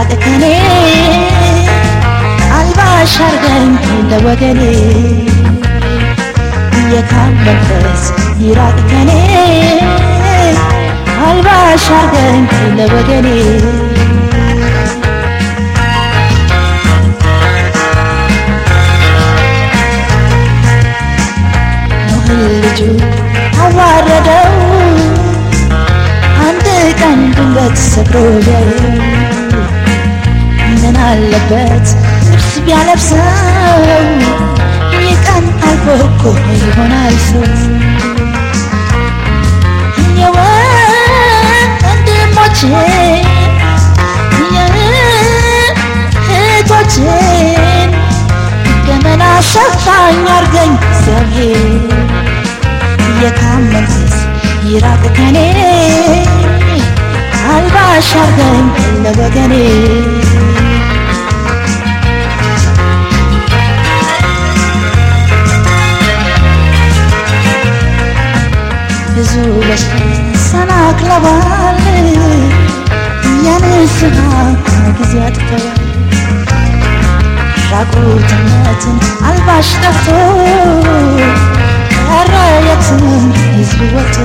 ይራቅ ከኔ አልባሽ አርገኝ ለወገኔ የካም መንፈስ ይራቅ ከኔ አልባሽ አርገኝ ለወገኔ ኖህን ልጁ አዋረደው አንድ ቀን ድንገት ሰብሮ ቢያየው ምን አለበት ልብስ ቢያለብሰው ይህ ቀን አልፎ እኮ ይሆናል ሰው የወንድሞቼን የእህቶቼን ገመና ሸፋኝ አርገኝ እግዚአብሔር ብዙ ሰናክለዋል የንስሐ ጊዜ አጥተዋል ራቁትነትን አልባሽ ጠፍቶ ቀረ የትም ሕዝብ ወጥቶ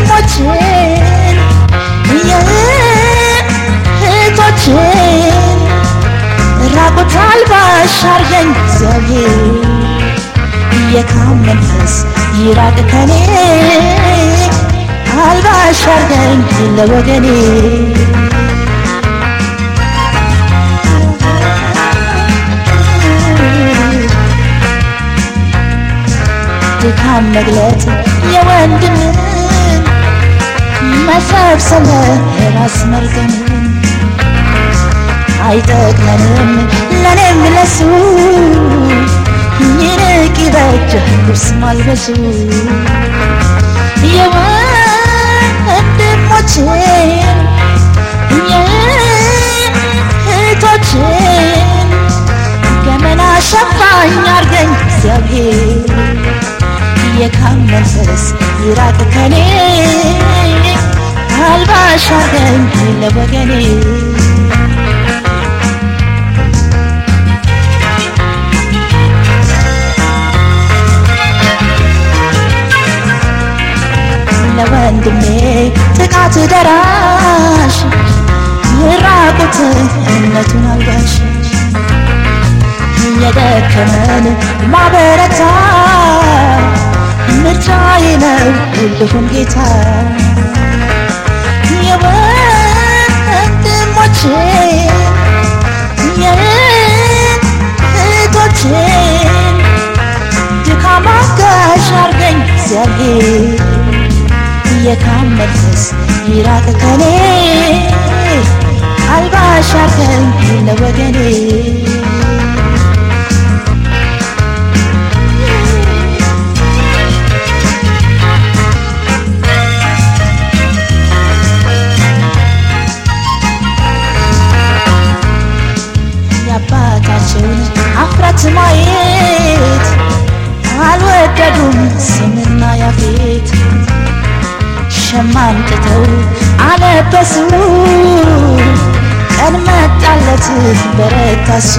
የወንድሞቼን የእህቶቼን ራቁት አልባሽ አርገኝ እግዚአብሔር የካም መንፈስ ይራቅ ከኔ። አልባሽ አርገኝ ለወገኔ። ድካም መግለጥ የወንድምን መሰብሰብ ራስ መርገምን አይጠቅመንም። ለኔም ለሱ ይልቅ ይበጃል ልብስ ማልበሱ የወንድሞቼን የእህቶቼን ገመና ሸፋኝ አርገኝ እግዚአብሔር። የካም መንፈስ ይራቅ ከኔ አልባሽ አርገኝ ለወገኔ ለወንድሜ ጥቃት ደራሽ ራቁትነቱን አልባሽ። የደከመን ማበረታ ምርጫዬ ነው ሁሉም ጌታ። የወንድሞቼን የካም መንፈስ ይራቅ ከኔ አልባሽ አርገኝ ለወገኔ አለበሱ ቀን መጣለት በረታሱ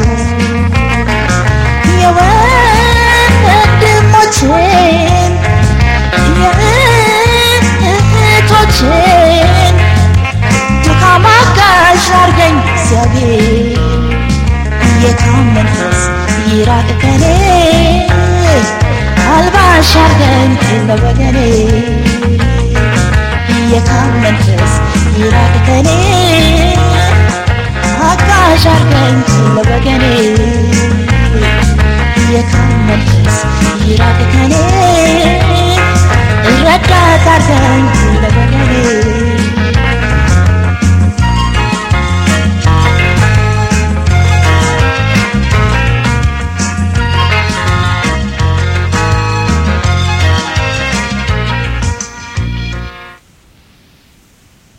የወንድሞቼን የእህቶቼን ድካም አጋዥ አርገኝ እግዚአብሔር። የካም መንፈስ ይራቅ ከኔ አልባሽ አርገኝ ለወገኔ የካም መንፈስ ይራቅ ከኔ አጋዥ አርገኝ ለወገኔ። የካም ይራቅ ከኔ እረዳት አርገኝ ለወገኔ።